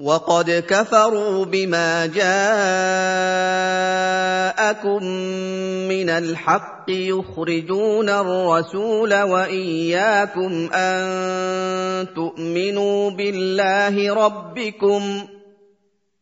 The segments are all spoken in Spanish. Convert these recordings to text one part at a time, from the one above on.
وقد كفروا بما جاءكم من الحق يخرجون الرسول وإياكم أن تؤمنوا بالله ربكم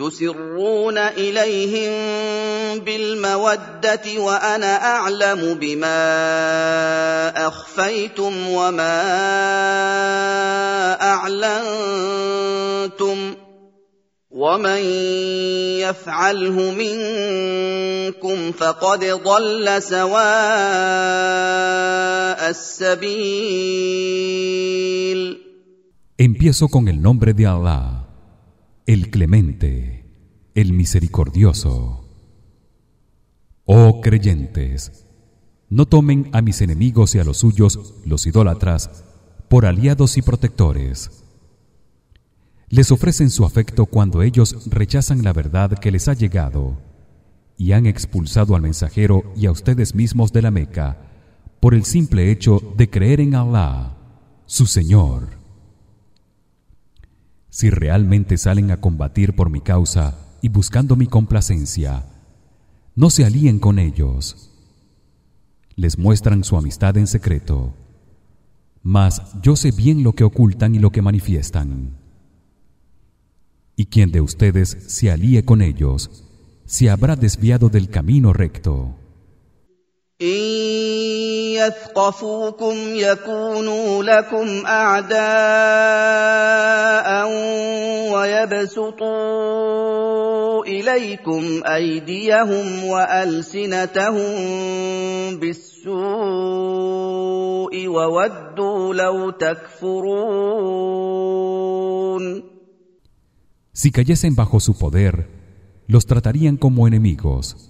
تسرون إليهم بالمودة وأنا أعلم بما أخفيتم وما أعلنتم ومن يفعله منكم فقد ضل سواء السبيل. Empiezo con el nombre de Allah, el Clemente, el Misericordioso. Oh creyentes, no tomen a mis enemigos y a los suyos, los idólatras, por aliados y protectores. Les ofrecen su afecto cuando ellos rechazan la verdad que les ha llegado y han expulsado al mensajero y a ustedes mismos de la Meca por el simple hecho de creer en Allah, su Señor. Si realmente salen a combatir por mi causa y buscando mi complacencia, no se alíen con ellos. Les muestran su amistad en secreto, mas yo sé bien lo que ocultan y lo que manifiestan. Y quien de ustedes se alíe con ellos, se habrá desviado del camino recto. يثقفوكم يكونوا لكم أعداء ويبسطوا إليكم أيديهم وألسنتهم بالسوء وودوا لو تكفرون Si cayesen bajo su poder, los tratarían como enemigos.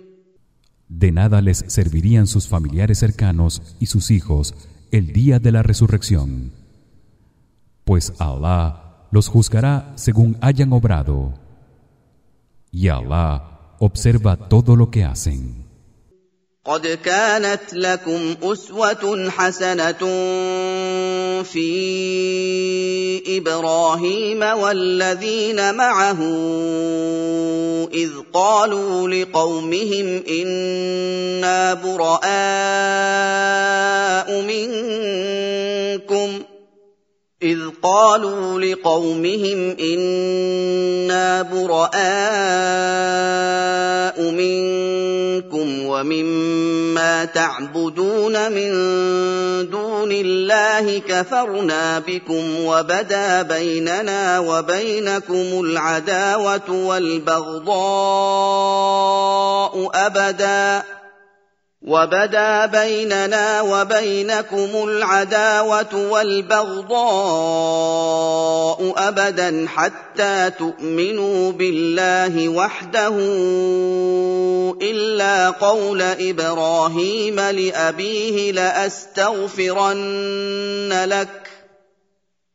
De nada les servirían sus familiares cercanos y sus hijos el día de la resurrección. Pues Allah los juzgará según hayan obrado. Y Allah observa todo lo que hacen. قد كانت لكم أسوة حسنة في إبراهيم والذين معه إذ قالوا لقومهم إنا براء منكم إذ قالوا لقومهم إنا منكم ومما تعبدون من دون الله كفرنا بكم وبدا بيننا وبينكم العداوة والبغضاء أبداً. وبدا بيننا وبينكم العداوة والبغضاء أبدا حتى تؤمنوا بالله وحده إلا قول إبراهيم لأبيه لأستغفرن لك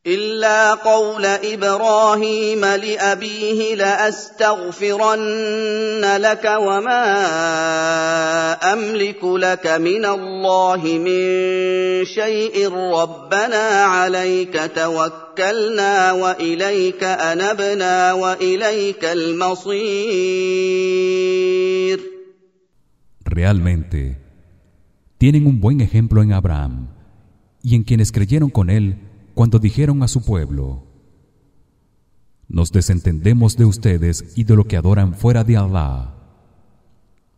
إلا قول إبراهيم لأبيه لأستغفرن لك وما أملك لك من الله من شيء ربنا عليك توكلنا وإليك أنبنا وإليك المصير. Realmente tienen un buen ejemplo en Abraham y en quienes creyeron con él cuando dijeron a su pueblo Nos desentendemos de ustedes y de lo que adoran fuera de Allah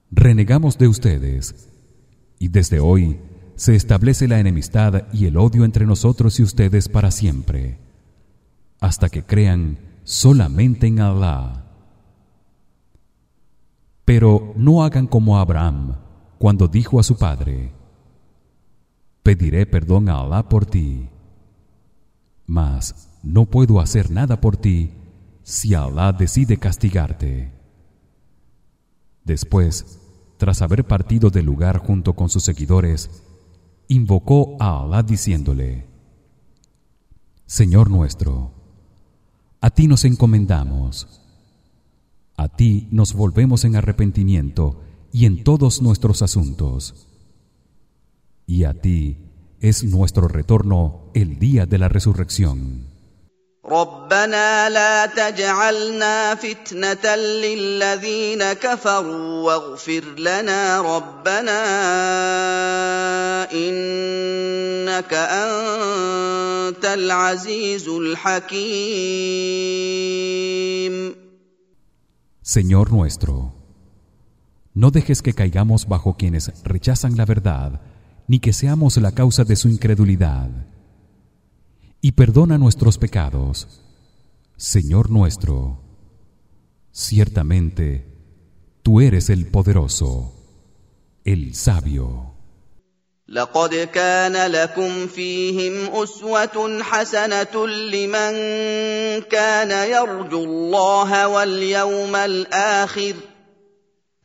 renegamos de ustedes y desde hoy se establece la enemistad y el odio entre nosotros y ustedes para siempre hasta que crean solamente en Allah pero no hagan como Abraham cuando dijo a su padre Pediré perdón a Allah por ti mas no puedo hacer nada por ti si Allah decide castigarte. Después, tras haber partido del lugar junto con sus seguidores, invocó a Allah diciéndole: Señor nuestro, a ti nos encomendamos. A ti nos volvemos en arrepentimiento y en todos nuestros asuntos. Y a ti es nuestro retorno el día de la resurrección. ربنا لا تجعلنا فتنة للذين كفروا واغفر لنا ربنا إنك أنت العزيز الحكيم Señor nuestro, no dejes que caigamos bajo quienes rechazan la verdad ni que seamos la causa de su incredulidad y perdona nuestros pecados Señor nuestro ciertamente tú eres el poderoso el sabio لقد كان لكم فيهم أسوة حسنة لمن كان يرجو الله واليوم الآخر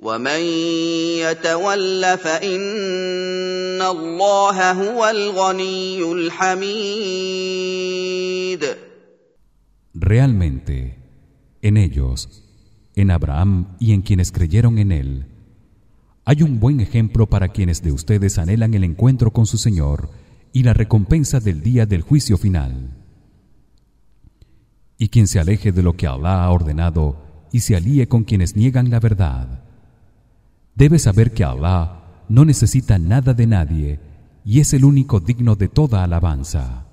ومن يتول فإن الله هو الغني الحميد Realmente en ellos en Abraham y en quienes creyeron en él hay un buen ejemplo para quienes de ustedes anhelan el encuentro con su Señor y la recompensa del día del juicio final. Y quien se aleje de lo que Allah ha ordenado y se alíe con quienes niegan la verdad debe saber que Allah no necesita nada de nadie y es el único digno de toda alabanza.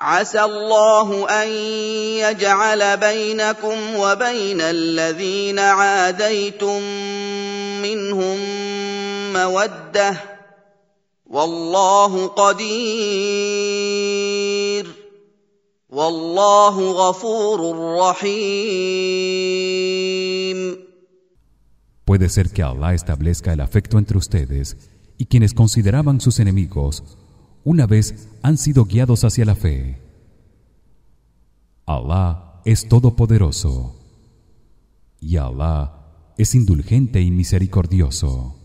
عسى الله ان يجعل بينكم وبين الذين عاديتم منهم موده والله قدير والله غفور رحيم Puede ser que Allah establezca el afecto entre ustedes y quienes consideraban sus enemigos una vez han sido guiados hacia la fe. Allah es todopoderoso y Allah es indulgente y misericordioso.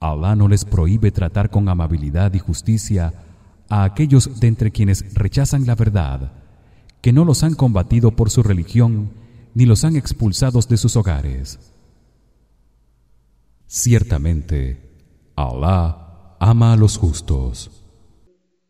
Allah no les prohíbe tratar con amabilidad y justicia a aquellos de entre quienes rechazan la verdad, que no los han combatido por su religión ni los han expulsados de sus hogares. Ciertamente, Allah ama a los justos.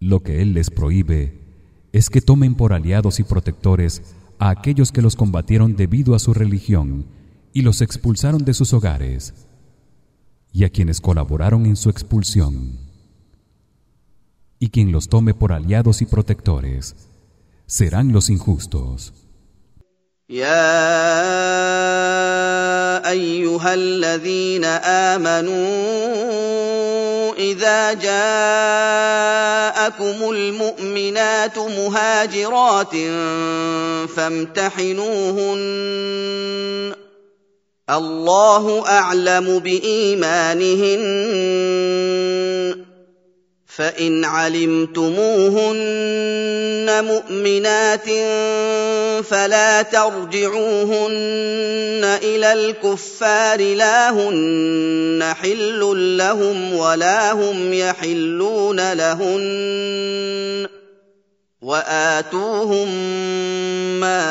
Lo que él les prohíbe es que tomen por aliados y protectores a aquellos que los combatieron debido a su religión y los expulsaron de sus hogares y a quienes colaboraron en su expulsión. Y quien los tome por aliados y protectores serán los injustos اذا جاءكم المؤمنات مهاجرات فامتحنوهن. الله أعلم بإيمانهن. فإن علمتموهن مؤمنات فلا ترجعوهن إلى الكفار لا هن حل لهم ولا هم يحلون لهن وآتوهم ما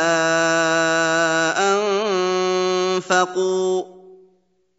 أنفقوا.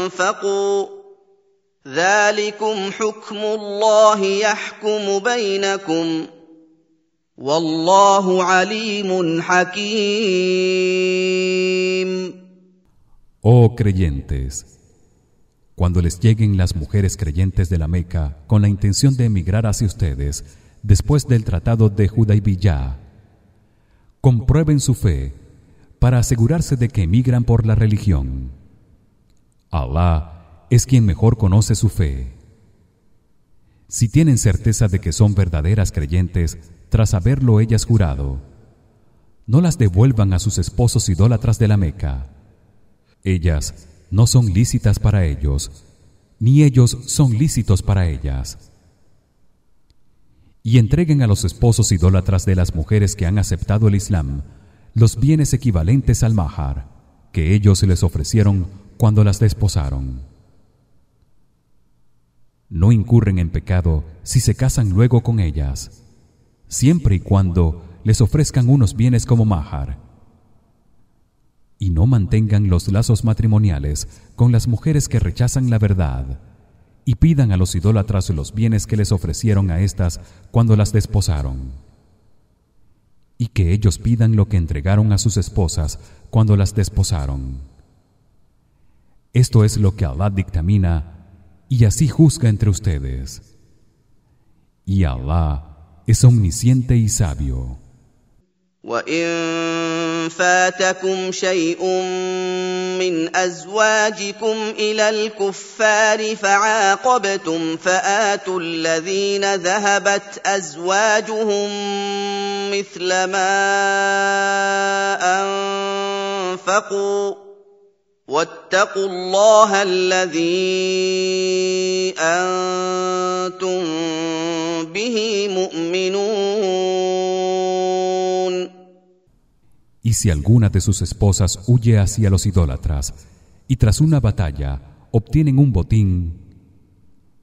انفقوا ذلكم حكم الله يحكم بينكم والله عليم حكيم Oh creyentes cuando les lleguen las mujeres creyentes de la Meca con la intención de emigrar hacia ustedes después del tratado de Hudaybiyah comprueben su fe para asegurarse de que emigran por la religión Allah es quien mejor conoce su fe. Si tienen certeza de que son verdaderas creyentes tras haberlo ellas jurado no las devuelvan a sus esposos idólatras de la Meca. Ellas no son lícitas para ellos ni ellos son lícitos para ellas. Y entreguen a los esposos idólatras de las mujeres que han aceptado el Islam los bienes equivalentes al mahar que ellos les ofrecieron cuando las desposaron. No incurren en pecado si se casan luego con ellas siempre y cuando les ofrezcan unos bienes como mahar y no mantengan los lazos matrimoniales con las mujeres que rechazan la verdad y pidan a los idólatras los bienes que les ofrecieron a estas cuando las desposaron y que ellos pidan lo que entregaron a sus esposas cuando las desposaron esto es lo que Allah dictamina y así juzga entre ustedes y Allah es omnisciente y sabio وان فاتكم شيء من ازواجكم الى الكفار فعاقبتم فاتوا الذين ذهبت ازواجهم مثل ما انفقوا واتقوا الله الذي انتم به مؤمنون Y si alguna de sus esposas huye hacia los idólatras y tras una batalla obtienen un botín,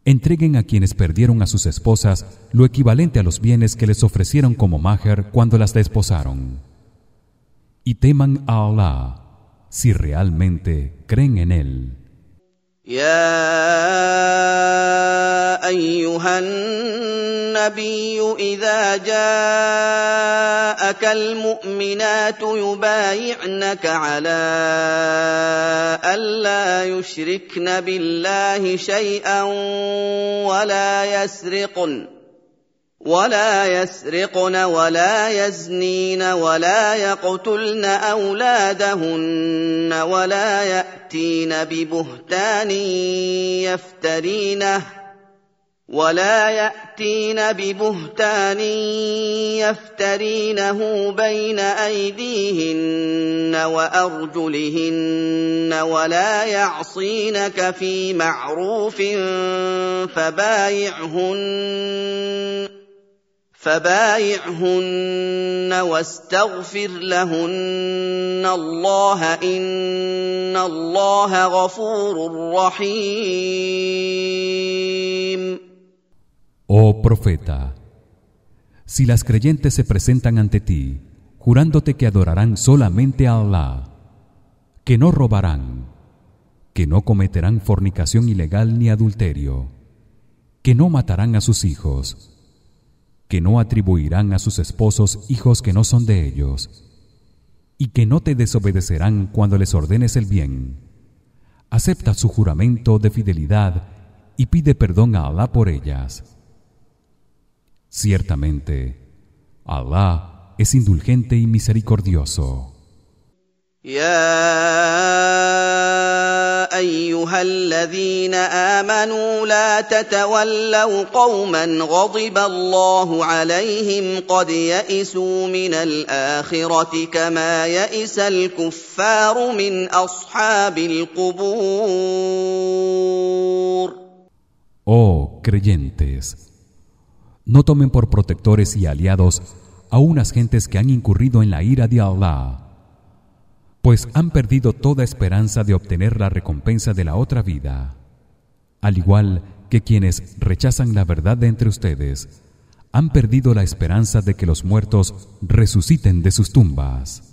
entreguen a quienes perdieron a sus esposas lo equivalente a los bienes que les ofrecieron como maher cuando las desposaron. Y teman a Allah si realmente creen en él. يا ايها النبي اذا جاءك المؤمنات يبايعنك على الا يشركن بالله شيئا ولا يسرقن ولا يسرقن ولا يزنين ولا يقتلن اولادهن ولا ياتين ببهتان يفترينه ولا ياتين ببهتان يفترينه بين ايديهن وارجلهن ولا يعصينك في معروف فبايعهن فبايعهن واستغفر لهن الله ان الله غفور رحيم Oh profeta si las creyentes se presentan ante ti jurándote que adorarán solamente a Allah que no robarán que no cometerán fornicación ilegal ni adulterio que no matarán a sus hijos que no atribuirán a sus esposos hijos que no son de ellos y que no te desobedecerán cuando les ordenes el bien. Acepta su juramento de fidelidad y pide perdón a Allah por ellas. Ciertamente Allah es indulgente y misericordioso ايها الذين امنوا لا تتولوا قوما غضب الله عليهم قد يئسوا من الاخره كما يئس الكفار من اصحاب القبور Oh creyentes no tomen por protectores y aliados a unas gentes que han incurrido en la ira de Allah pues han perdido toda esperanza de obtener la recompensa de la otra vida. Al igual que quienes rechazan la verdad de entre ustedes han perdido la esperanza de que los muertos resuciten de sus tumbas